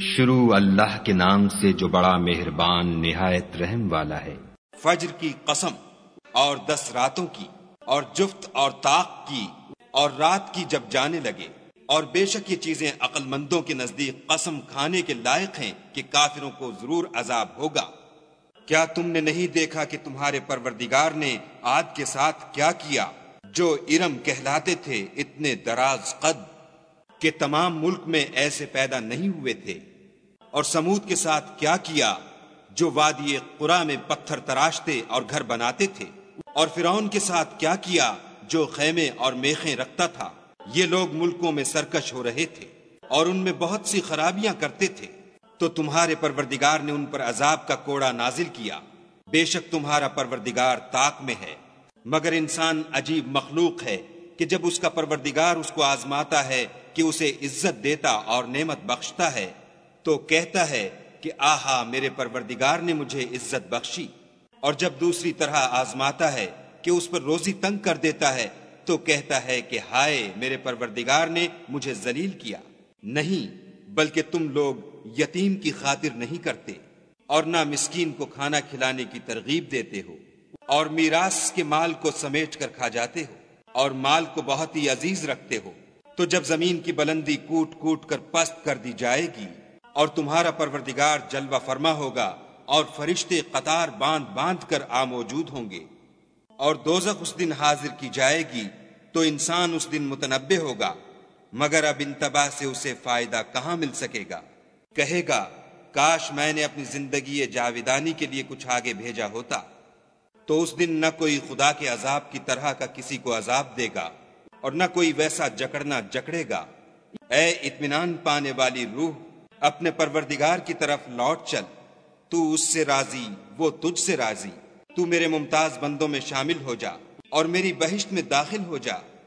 شروع اللہ کے نام سے جو بڑا مہربان نہایت رحم والا ہے۔ فجر کی قسم اور دس راتوں کی اور جفت اور طاق کی اور رات کی جب جانے لگے۔ اور بے شک یہ چیزیں عقل مندوں کے نزدیک قسم کھانے کے لائق ہیں کہ کافروں کو ضرور عذاب ہوگا۔ کیا تم نے نہیں دیکھا کہ تمہارے پروردگار نے آد کے ساتھ کیا کیا؟ جو ارم کہلاتے تھے اتنے دراز قد۔ کہ تمام ملک میں ایسے پیدا نہیں ہوئے تھے۔ اور سمود کے ساتھ کیا کیا جو وادی قرا میں پتھر تراشتے اور گھر بناتے تھے؟ اور فرعون کے ساتھ کیا کیا جو خیمے اور میخیں رکھتا تھا؟ یہ لوگ ملکوں میں سرکش ہو رہے تھے اور ان میں بہت سی خرابیاں کرتے تھے۔ تو تمہارے پروردگار نے ان پر عذاب کا کوڑا نازل کیا۔ بے شک تمہارا پروردگار طاق میں ہے۔ مگر انسان عجیب مخلوق ہے کہ جب اس کا پروردگار اس کو آزماتا ہے کہ اسے عزت دیتا اور نعمت بخشتا ہے، تو کہتا ہے کہ آہا، میرے پروردگار نے مجھے عزت بخشی۔ اور جب دوسری طرح آزماتا ہے کہ اس پر روزی تنگ کر دیتا ہے، تو کہتا ہے کہ ہائے، میرے پروردگار نے مجھے ذلیل کیا۔ نہیں، بلکہ تم لوگ یتیم کی خاطر نہیں کرتے اور نہ مسکین کو کھانا کھلانے کی ترغیب دیتے ہو اور میراث کے مال کو سمیٹ کر کھا جاتے ہو اور مال کو بہت ہی عزیز رکھتے ہو۔ تو جب زمین کی بلندی کوٹ کوٹ کر پست کر دی جائے گی اور تمہارا پروردگار جلوہ فرما ہوگا اور فرشتے قطار باندھ باندھ کر آ موجود ہوں گے اور دوزخ اس دن حاضر کی جائے گی تو انسان اس دن متنبع ہوگا، مگر اب انتباہ سے اسے فائدہ کہاں مل سکے گا؟ کہے گا، کاش میں نے اپنی زندگی جاویدانی کے لیے کچھ آگے بھیجا ہوتا، تو اس دن نہ کوئی خدا کے عذاب کی طرح کا کسی کو عذاب دے گا۔ اور نہ کوئی ویسا جکڑنا جکڑے گا۔ اے اطمینان پانے والی روح، اپنے پروردگار کی طرف لوٹ چل۔ تو اس سے راضی، وہ تجھ سے راضی۔ تو میرے ممتاز بندوں میں شامل ہو جا اور میری بہشت میں داخل ہو جا۔